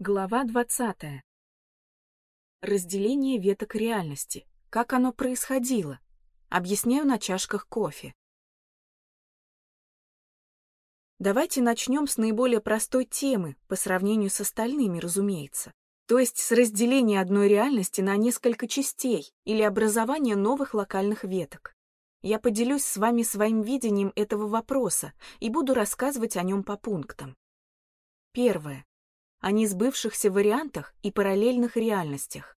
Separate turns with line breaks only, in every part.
Глава 20. Разделение веток реальности. Как оно происходило? Объясняю на чашках кофе. Давайте начнем с наиболее простой темы, по сравнению с остальными, разумеется. То есть с разделения одной реальности на несколько частей или образования новых локальных веток. Я поделюсь с вами своим видением этого вопроса и буду рассказывать о нем по пунктам. Первое о несбывшихся вариантах и параллельных реальностях.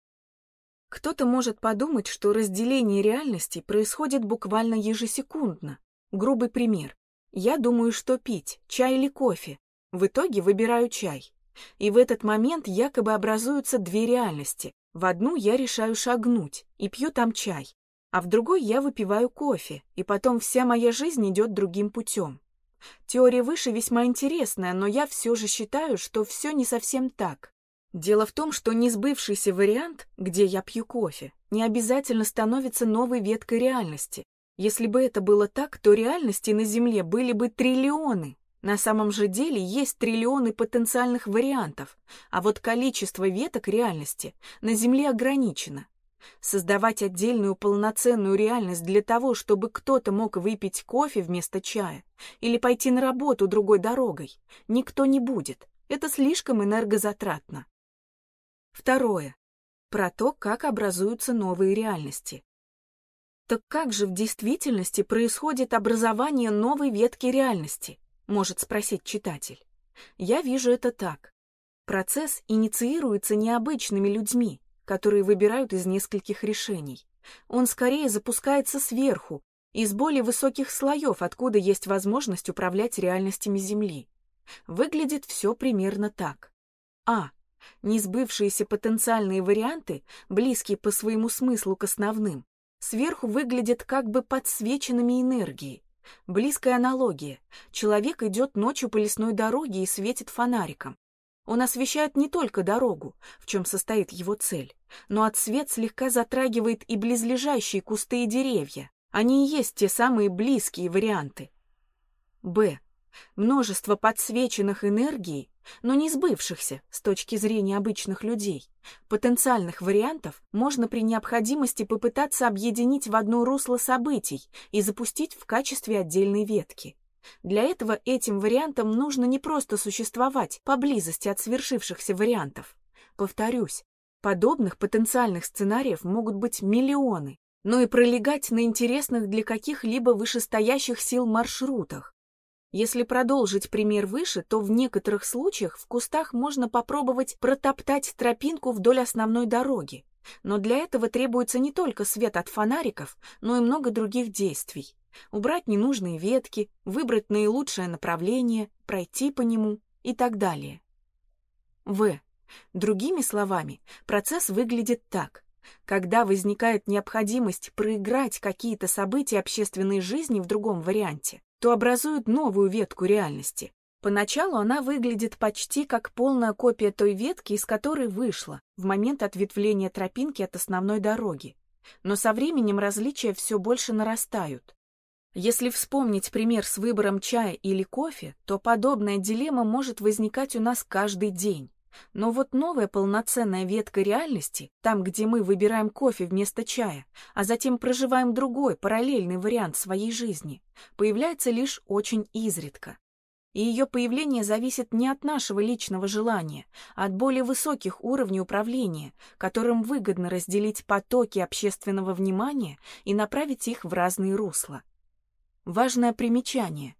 Кто-то может подумать, что разделение реальностей происходит буквально ежесекундно. Грубый пример. Я думаю, что пить, чай или кофе. В итоге выбираю чай. И в этот момент якобы образуются две реальности. В одну я решаю шагнуть и пью там чай, а в другой я выпиваю кофе, и потом вся моя жизнь идет другим путем. Теория выше весьма интересная, но я все же считаю, что все не совсем так. Дело в том, что несбывшийся вариант, где я пью кофе, не обязательно становится новой веткой реальности. Если бы это было так, то реальности на Земле были бы триллионы. На самом же деле есть триллионы потенциальных вариантов, а вот количество веток реальности на Земле ограничено. Создавать отдельную полноценную реальность для того, чтобы кто-то мог выпить кофе вместо чая или пойти на работу другой дорогой, никто не будет. Это слишком энергозатратно. Второе. Про то, как образуются новые реальности. Так как же в действительности происходит образование новой ветки реальности? Может спросить читатель. Я вижу это так. Процесс инициируется необычными людьми, которые выбирают из нескольких решений. Он скорее запускается сверху, из более высоких слоев, откуда есть возможность управлять реальностями Земли. Выглядит все примерно так. А. Несбывшиеся потенциальные варианты, близкие по своему смыслу к основным, сверху выглядят как бы подсвеченными энергией. Близкая аналогия. Человек идет ночью по лесной дороге и светит фонариком. Он освещает не только дорогу, в чем состоит его цель, но от свет слегка затрагивает и близлежащие кусты и деревья. Они и есть те самые близкие варианты. Б. Множество подсвеченных энергий, но не сбывшихся с точки зрения обычных людей. Потенциальных вариантов можно при необходимости попытаться объединить в одно русло событий и запустить в качестве отдельной ветки. Для этого этим вариантам нужно не просто существовать поблизости от свершившихся вариантов. Повторюсь, подобных потенциальных сценариев могут быть миллионы, но и пролегать на интересных для каких-либо вышестоящих сил маршрутах. Если продолжить пример выше, то в некоторых случаях в кустах можно попробовать протоптать тропинку вдоль основной дороги. Но для этого требуется не только свет от фонариков, но и много других действий убрать ненужные ветки, выбрать наилучшее направление, пройти по нему и так далее. В. Другими словами, процесс выглядит так. Когда возникает необходимость проиграть какие-то события общественной жизни в другом варианте, то образуют новую ветку реальности. Поначалу она выглядит почти как полная копия той ветки, из которой вышла в момент ответвления тропинки от основной дороги. Но со временем различия все больше нарастают. Если вспомнить пример с выбором чая или кофе, то подобная дилемма может возникать у нас каждый день. Но вот новая полноценная ветка реальности, там, где мы выбираем кофе вместо чая, а затем проживаем другой, параллельный вариант своей жизни, появляется лишь очень изредка. И ее появление зависит не от нашего личного желания, а от более высоких уровней управления, которым выгодно разделить потоки общественного внимания и направить их в разные русла. Важное примечание.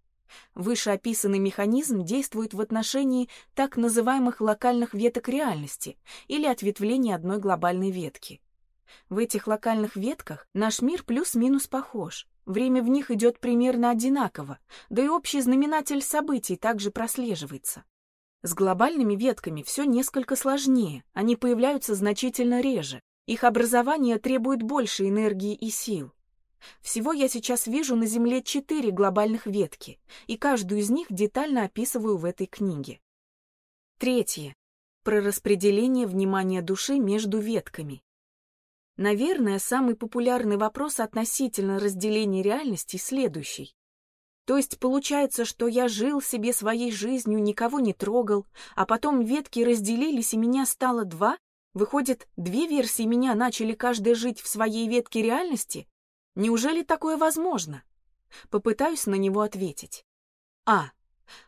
Вышеописанный механизм действует в отношении так называемых локальных веток реальности или ответвлений одной глобальной ветки. В этих локальных ветках наш мир плюс-минус похож. Время в них идет примерно одинаково, да и общий знаменатель событий также прослеживается. С глобальными ветками все несколько сложнее, они появляются значительно реже. Их образование требует больше энергии и сил. Всего я сейчас вижу на Земле четыре глобальных ветки, и каждую из них детально описываю в этой книге. Третье. Про распределение внимания души между ветками. Наверное, самый популярный вопрос относительно разделения реальности следующий. То есть получается, что я жил себе своей жизнью, никого не трогал, а потом ветки разделились, и меня стало два? Выходит, две версии меня начали каждая жить в своей ветке реальности? Неужели такое возможно? Попытаюсь на него ответить. А.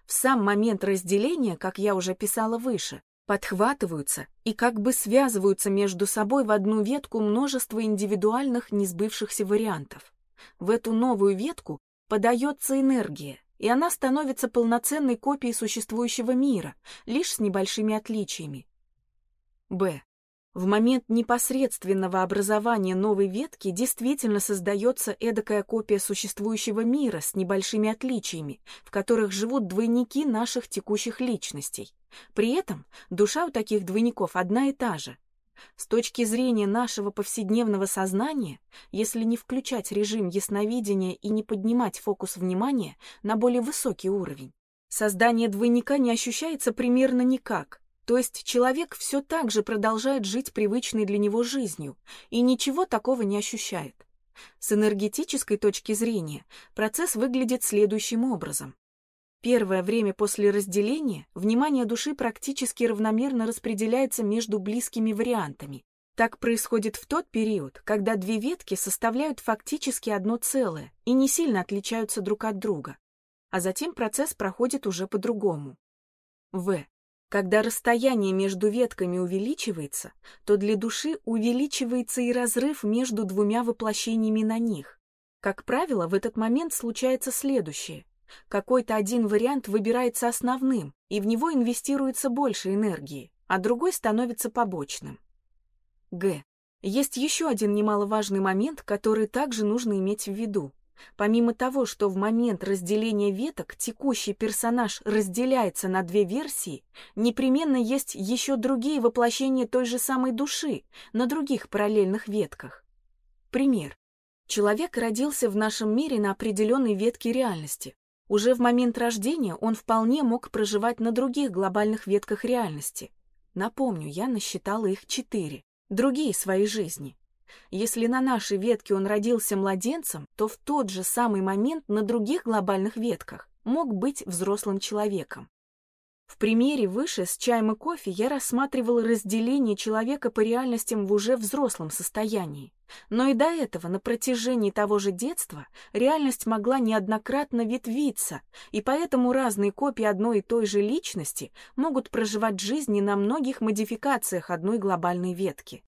В сам момент разделения, как я уже писала выше, подхватываются и как бы связываются между собой в одну ветку множество индивидуальных несбывшихся вариантов. В эту новую ветку подается энергия, и она становится полноценной копией существующего мира, лишь с небольшими отличиями. Б. В момент непосредственного образования новой ветки действительно создается эдакая копия существующего мира с небольшими отличиями, в которых живут двойники наших текущих личностей. При этом душа у таких двойников одна и та же. С точки зрения нашего повседневного сознания, если не включать режим ясновидения и не поднимать фокус внимания на более высокий уровень, создание двойника не ощущается примерно никак, то есть человек все так же продолжает жить привычной для него жизнью и ничего такого не ощущает. С энергетической точки зрения процесс выглядит следующим образом. Первое время после разделения внимание души практически равномерно распределяется между близкими вариантами. Так происходит в тот период, когда две ветки составляют фактически одно целое и не сильно отличаются друг от друга. А затем процесс проходит уже по-другому. В. Когда расстояние между ветками увеличивается, то для души увеличивается и разрыв между двумя воплощениями на них. Как правило, в этот момент случается следующее. Какой-то один вариант выбирается основным, и в него инвестируется больше энергии, а другой становится побочным. Г. Есть еще один немаловажный момент, который также нужно иметь в виду. Помимо того, что в момент разделения веток текущий персонаж разделяется на две версии, непременно есть еще другие воплощения той же самой души на других параллельных ветках. Пример. Человек родился в нашем мире на определенной ветке реальности. Уже в момент рождения он вполне мог проживать на других глобальных ветках реальности. Напомню, я насчитала их четыре. Другие свои жизни. Если на нашей ветке он родился младенцем, то в тот же самый момент на других глобальных ветках мог быть взрослым человеком. В примере выше с чаем и кофе я рассматривала разделение человека по реальностям в уже взрослом состоянии. Но и до этого, на протяжении того же детства, реальность могла неоднократно ветвиться, и поэтому разные копии одной и той же личности могут проживать жизни на многих модификациях одной глобальной ветки.